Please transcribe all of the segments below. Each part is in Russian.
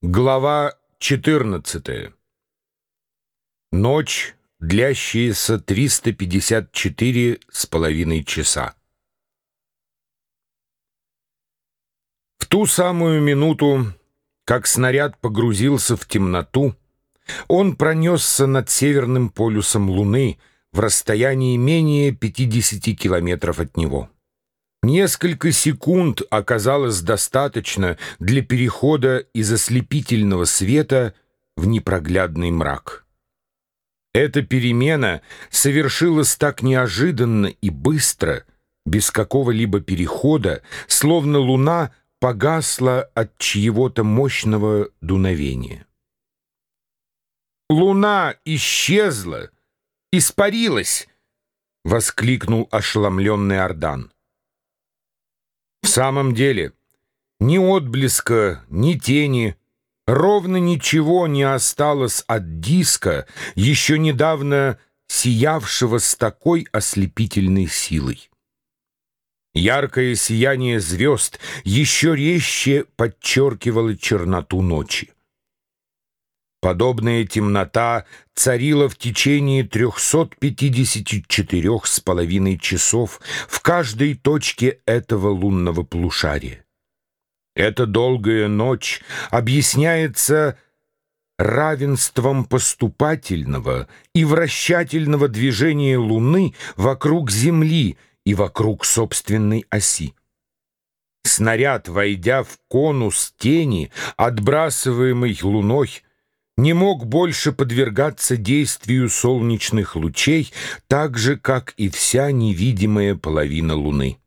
Глава 14. Ночь, длящаяся 354 с половиной часа. В ту самую минуту, как снаряд погрузился в темноту, он пронесся над северным полюсом Луны в расстоянии менее 50 километров от него. Несколько секунд оказалось достаточно для перехода из ослепительного света в непроглядный мрак. Эта перемена совершилась так неожиданно и быстро, без какого-либо перехода, словно луна погасла от чьего-то мощного дуновения. «Луна исчезла, испарилась!» — воскликнул ошеломленный Ордан. Самом деле, ни отблеска, ни тени, ровно ничего не осталось от диска, еще недавно сиявшего с такой ослепительной силой. Яркое сияние звезд еще резче подчеркивало черноту ночи. Подобная темнота царила в течение 354 с половиной часов в каждой точке этого лунного полушария. Эта долгая ночь объясняется равенством поступательного и вращательного движения Луны вокруг Земли и вокруг собственной оси. Снаряд, войдя в конус тени, отбрасываемый Луной, не мог больше подвергаться действию солнечных лучей, так же, как и вся невидимая половина Луны.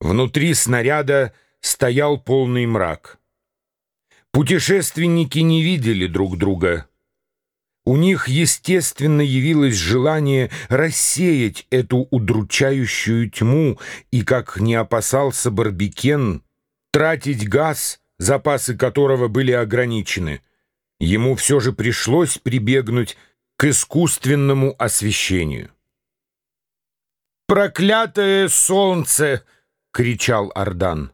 Внутри снаряда стоял полный мрак. Путешественники не видели друг друга. У них, естественно, явилось желание рассеять эту удручающую тьму, и, как не опасался Барбикен, тратить газ, запасы которого были ограничены — ему все же пришлось прибегнуть к искусственному освещению. «Проклятое солнце!» — кричал Ардан.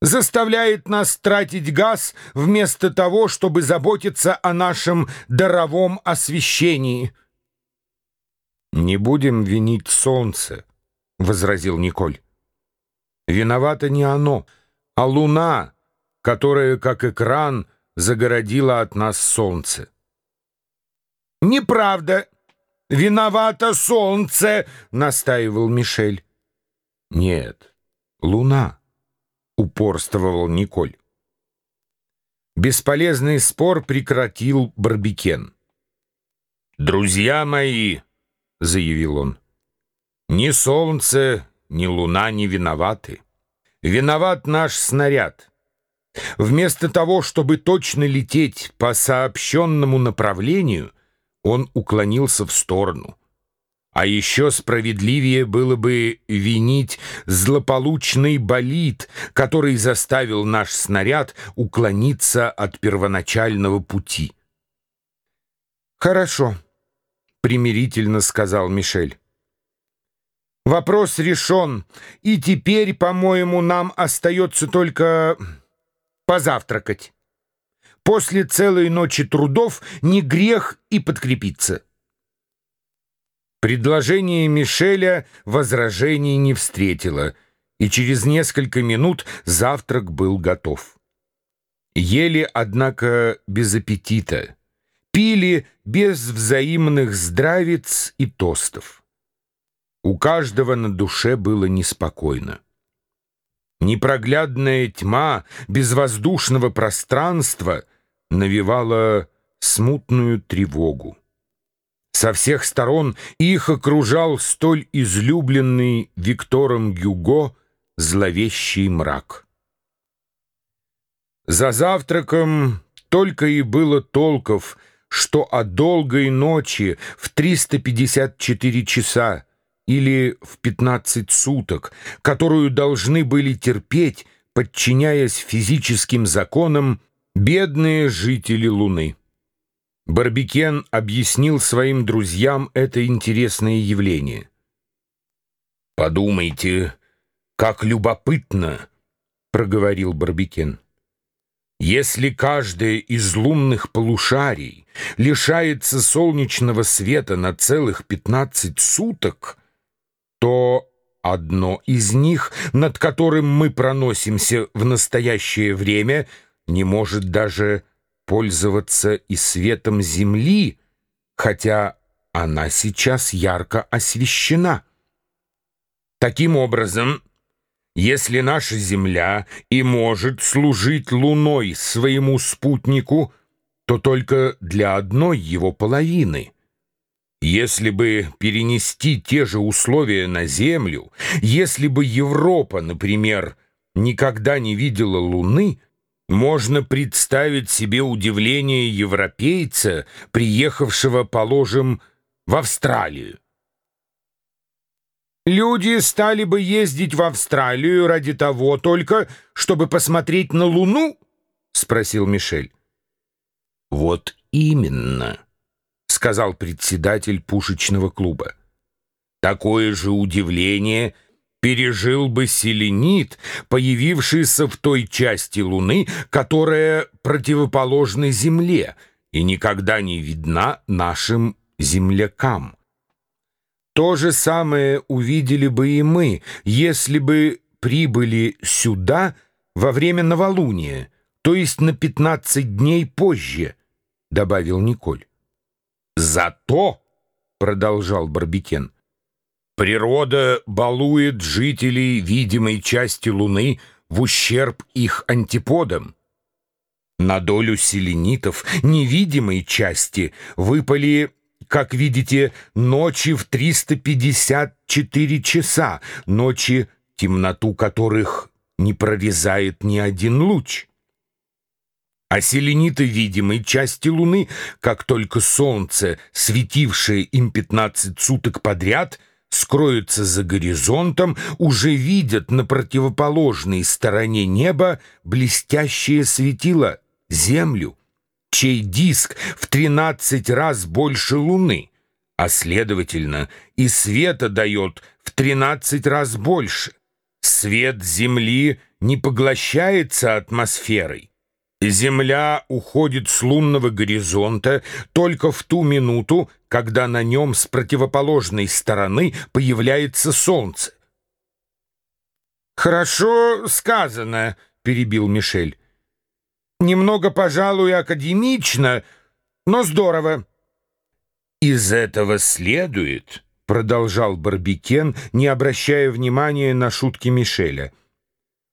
«Заставляет нас тратить газ вместо того, чтобы заботиться о нашем даровом освещении». «Не будем винить солнце», — возразил Николь. «Виновато не оно, а луна, которая, как экран, — загородило от нас солнце. «Неправда! Виновато солнце!» — настаивал Мишель. «Нет, луна», — упорствовал Николь. Бесполезный спор прекратил Барбикен. «Друзья мои», — заявил он, — «ни солнце, ни луна не виноваты. Виноват наш снаряд. Вместо того, чтобы точно лететь по сообщенному направлению, он уклонился в сторону. А еще справедливее было бы винить злополучный болид, который заставил наш снаряд уклониться от первоначального пути. «Хорошо», — примирительно сказал Мишель. «Вопрос решен, и теперь, по-моему, нам остается только позавтракать. После целой ночи трудов не грех и подкрепиться. Предложение Мишеля возражений не встретило, и через несколько минут завтрак был готов. Ели, однако, без аппетита. Пили без взаимных здравиц и тостов. У каждого на душе было неспокойно. Непроглядная тьма безвоздушного пространства навевала смутную тревогу. Со всех сторон их окружал столь излюбленный Виктором Гюго зловещий мрак. За завтраком только и было толков, что о долгой ночи в 354 часа или в 15 суток, которую должны были терпеть, подчиняясь физическим законам, бедные жители Луны. Барбикен объяснил своим друзьям это интересное явление. «Подумайте, как любопытно!» — проговорил Барбикен. Если каждое из лунных полушарий лишается солнечного света на целых 15 суток, то одно из них, над которым мы проносимся в настоящее время, не может даже пользоваться и светом Земли, хотя она сейчас ярко освещена. Таким образом, если наша Земля и может служить Луной своему спутнику, то только для одной его половины. Если бы перенести те же условия на Землю, если бы Европа, например, никогда не видела Луны, можно представить себе удивление европейца, приехавшего, положим, в Австралию. Люди стали бы ездить в Австралию ради того только, чтобы посмотреть на Луну? — спросил Мишель. — Вот именно, — сказал председатель пушечного клуба. Такое же удивление пережил бы селенит, появившийся в той части Луны, которая противоположна Земле и никогда не видна нашим землякам. То же самое увидели бы и мы, если бы прибыли сюда во время новолуния, то есть на 15 дней позже, — добавил Николь. «Зато, — продолжал Барбикен, — природа балует жителей видимой части Луны в ущерб их антиподам. На долю селенитов невидимой части выпали как видите, ночи в 354 часа, ночи, темноту которых не прорезает ни один луч. А селениты видимой части Луны, как только Солнце, светившее им 15 суток подряд, скроется за горизонтом, уже видят на противоположной стороне неба блестящее светило — Землю чей диск в 13 раз больше Луны, а, следовательно, и света дает в 13 раз больше. Свет Земли не поглощается атмосферой. Земля уходит с лунного горизонта только в ту минуту, когда на нем с противоположной стороны появляется Солнце. «Хорошо сказано», — перебил Мишель. Немного, пожалуй, академично, но здорово. Из этого следует, продолжал Барбикен, не обращая внимания на шутки Мишеля,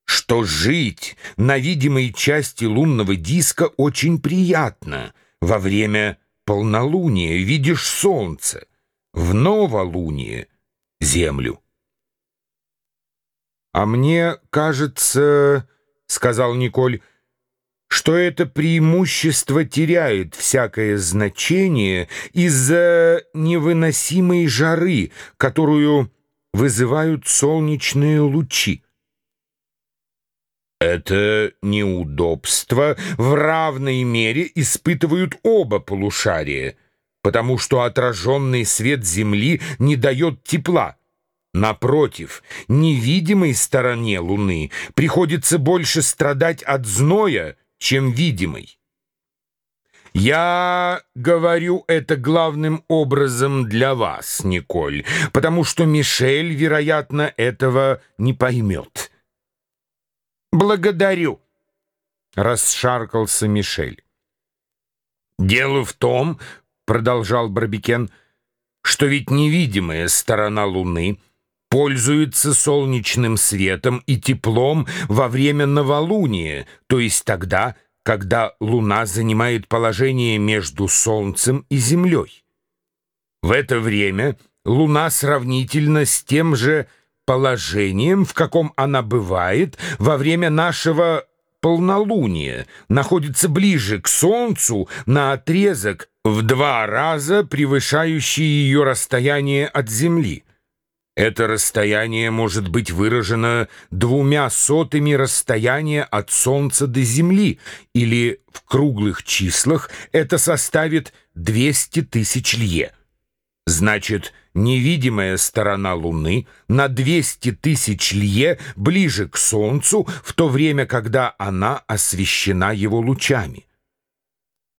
что жить на видимой части лунного диска очень приятно. Во время полнолуния видишь солнце, в новолуние — землю. «А мне кажется, — сказал Николь, — что это преимущество теряет всякое значение из-за невыносимой жары, которую вызывают солнечные лучи. Это неудобство в равной мере испытывают оба полушария, потому что отраженный свет Земли не дает тепла. Напротив, невидимой стороне Луны приходится больше страдать от зноя, чем видимый. Я говорю это главным образом для вас, Николь, потому что Мишель, вероятно, этого не поймет. Благодарю, расшаркался Мишель. Дело в том, продолжал Барбикен, что ведь невидимая сторона Луны пользуется солнечным светом и теплом во время новолуния, то есть тогда, когда Луна занимает положение между Солнцем и Землей. В это время Луна сравнительно с тем же положением, в каком она бывает во время нашего полнолуния, находится ближе к Солнцу на отрезок в два раза превышающий ее расстояние от Земли. Это расстояние может быть выражено двумя сотыми расстояния от Солнца до Земли, или в круглых числах это составит 200 тысяч лье. Значит, невидимая сторона Луны на 200 тысяч лье ближе к Солнцу, в то время, когда она освещена его лучами.